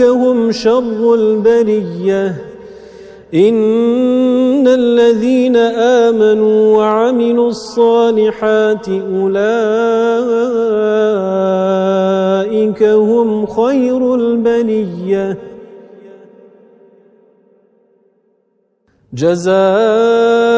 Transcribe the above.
هم شر البرية. إن الذين آمنوا وعملوا الصالحات أولئك هم خير البرية. جزاؤهم